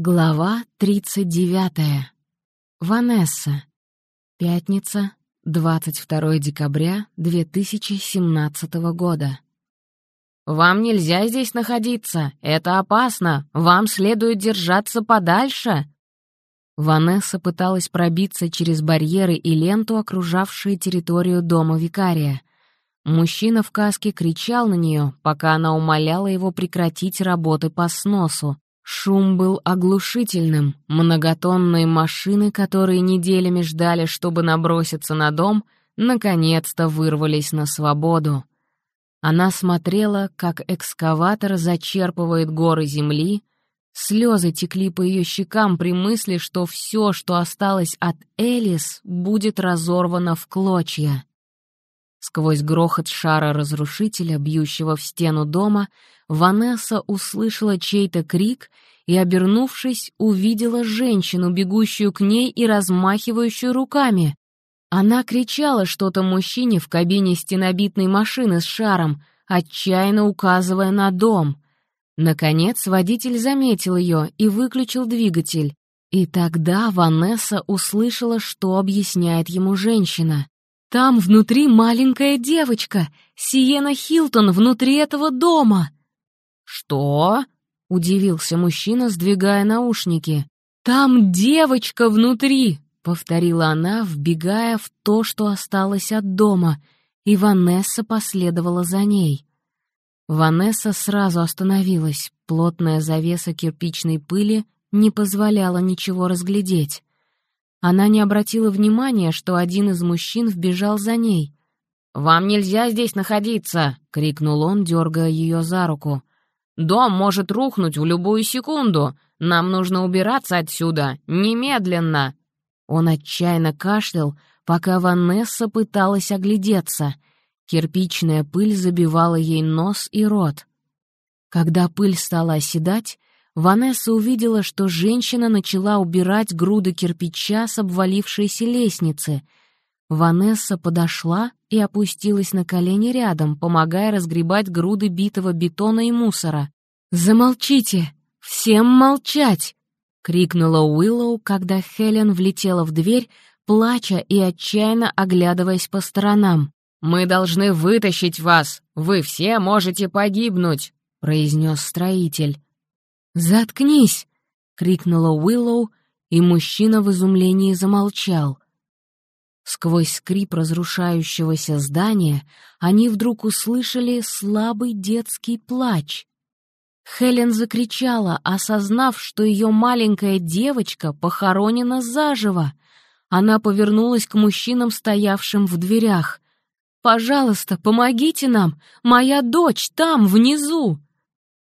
Глава 39. Ванесса. Пятница, 22 декабря 2017 года. «Вам нельзя здесь находиться! Это опасно! Вам следует держаться подальше!» Ванесса пыталась пробиться через барьеры и ленту, окружавшие территорию дома викария. Мужчина в каске кричал на нее, пока она умоляла его прекратить работы по сносу. Шум был оглушительным. Многотонные машины, которые неделями ждали, чтобы наброситься на дом, наконец-то вырвались на свободу. Она смотрела, как экскаватор зачерпывает горы земли, слезы текли по ее щекам при мысли, что все, что осталось от Элис, будет разорвано в клочья. Сквозь грохот шара разрушителя, бьющего в стену дома, Ванесса услышала чей-то крик и, обернувшись, увидела женщину, бегущую к ней и размахивающую руками. Она кричала что-то мужчине в кабине стенобитной машины с шаром, отчаянно указывая на дом. Наконец водитель заметил ее и выключил двигатель. И тогда Ванесса услышала, что объясняет ему женщина. «Там внутри маленькая девочка, Сиена Хилтон внутри этого дома!» «Что?» — удивился мужчина, сдвигая наушники. «Там девочка внутри!» — повторила она, вбегая в то, что осталось от дома, и Ванесса последовала за ней. Ванесса сразу остановилась, плотная завеса кирпичной пыли не позволяла ничего разглядеть. Она не обратила внимания, что один из мужчин вбежал за ней. «Вам нельзя здесь находиться!» — крикнул он, дергая ее за руку. Дом может рухнуть в любую секунду. Нам нужно убираться отсюда. Немедленно!» Он отчаянно кашлял, пока Ванесса пыталась оглядеться. Кирпичная пыль забивала ей нос и рот. Когда пыль стала оседать, Ванесса увидела, что женщина начала убирать груды кирпича с обвалившейся лестницы. Ванесса подошла и опустилась на колени рядом, помогая разгребать груды битого бетона и мусора. «Замолчите! Всем молчать!» — крикнула Уиллоу, когда Хелен влетела в дверь, плача и отчаянно оглядываясь по сторонам. «Мы должны вытащить вас! Вы все можете погибнуть!» — произнес строитель. «Заткнись!» — крикнула Уиллоу, и мужчина в изумлении замолчал. Сквозь скрип разрушающегося здания они вдруг услышали слабый детский плач. Хелен закричала, осознав, что ее маленькая девочка похоронена заживо. Она повернулась к мужчинам, стоявшим в дверях. «Пожалуйста, помогите нам! Моя дочь там, внизу!»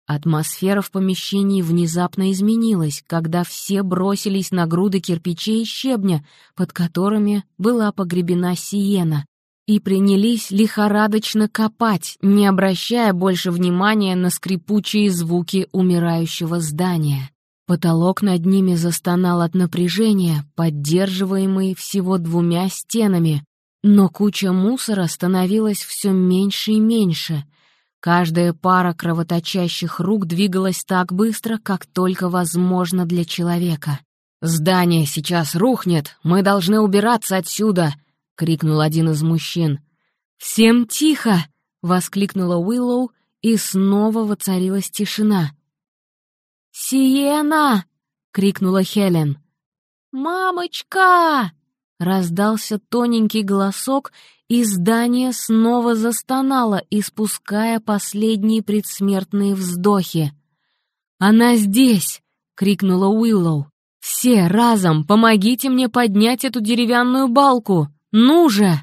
Атмосфера в помещении внезапно изменилась, когда все бросились на груды кирпичей и щебня, под которыми была погребена Сиена, и принялись лихорадочно копать, не обращая больше внимания на скрипучие звуки умирающего здания. Потолок над ними застонал от напряжения, поддерживаемый всего двумя стенами, но куча мусора становилась все меньше и меньше — Каждая пара кровоточащих рук двигалась так быстро, как только возможно для человека. «Здание сейчас рухнет! Мы должны убираться отсюда!» — крикнул один из мужчин. «Всем тихо!» — воскликнула Уиллоу, и снова воцарилась тишина. «Сиена!» — крикнула Хелен. «Мамочка!» — раздался тоненький голосок, и здание снова застонало, испуская последние предсмертные вздохи. «Она здесь!» — крикнула Уиллоу. «Все разом помогите мне поднять эту деревянную балку! Ну же!»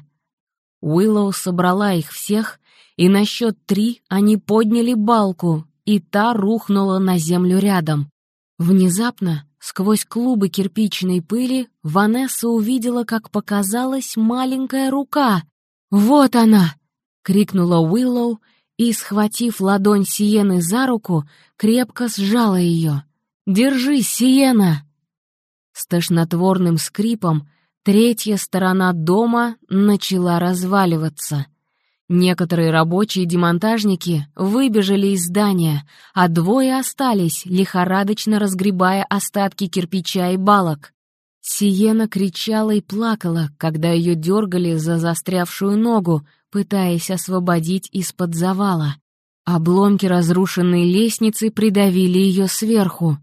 Уиллоу собрала их всех, и на счет три они подняли балку, и та рухнула на землю рядом. Внезапно Сквозь клубы кирпичной пыли Ванесса увидела, как показалась маленькая рука. «Вот она!» — крикнула Уиллоу и, схватив ладонь Сиены за руку, крепко сжала ее. «Держись, Сиена!» С тошнотворным скрипом третья сторона дома начала разваливаться. Некоторые рабочие демонтажники выбежали из здания, а двое остались, лихорадочно разгребая остатки кирпича и балок. Сиена кричала и плакала, когда ее дергали за застрявшую ногу, пытаясь освободить из-под завала. Обломки разрушенной лестницы придавили ее сверху.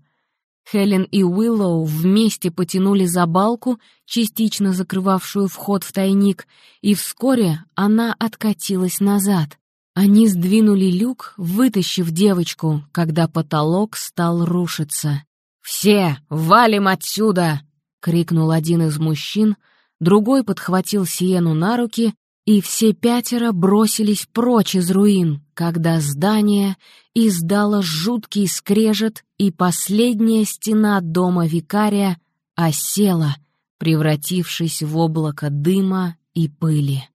Хелен и Уиллоу вместе потянули за балку, частично закрывавшую вход в тайник, и вскоре она откатилась назад. Они сдвинули люк, вытащив девочку, когда потолок стал рушиться. «Все, валим отсюда!» — крикнул один из мужчин, другой подхватил Сиену на руки, и все пятеро бросились прочь из руин, когда здание издало жуткий скрежет, и последняя стена дома викария осела, превратившись в облако дыма и пыли.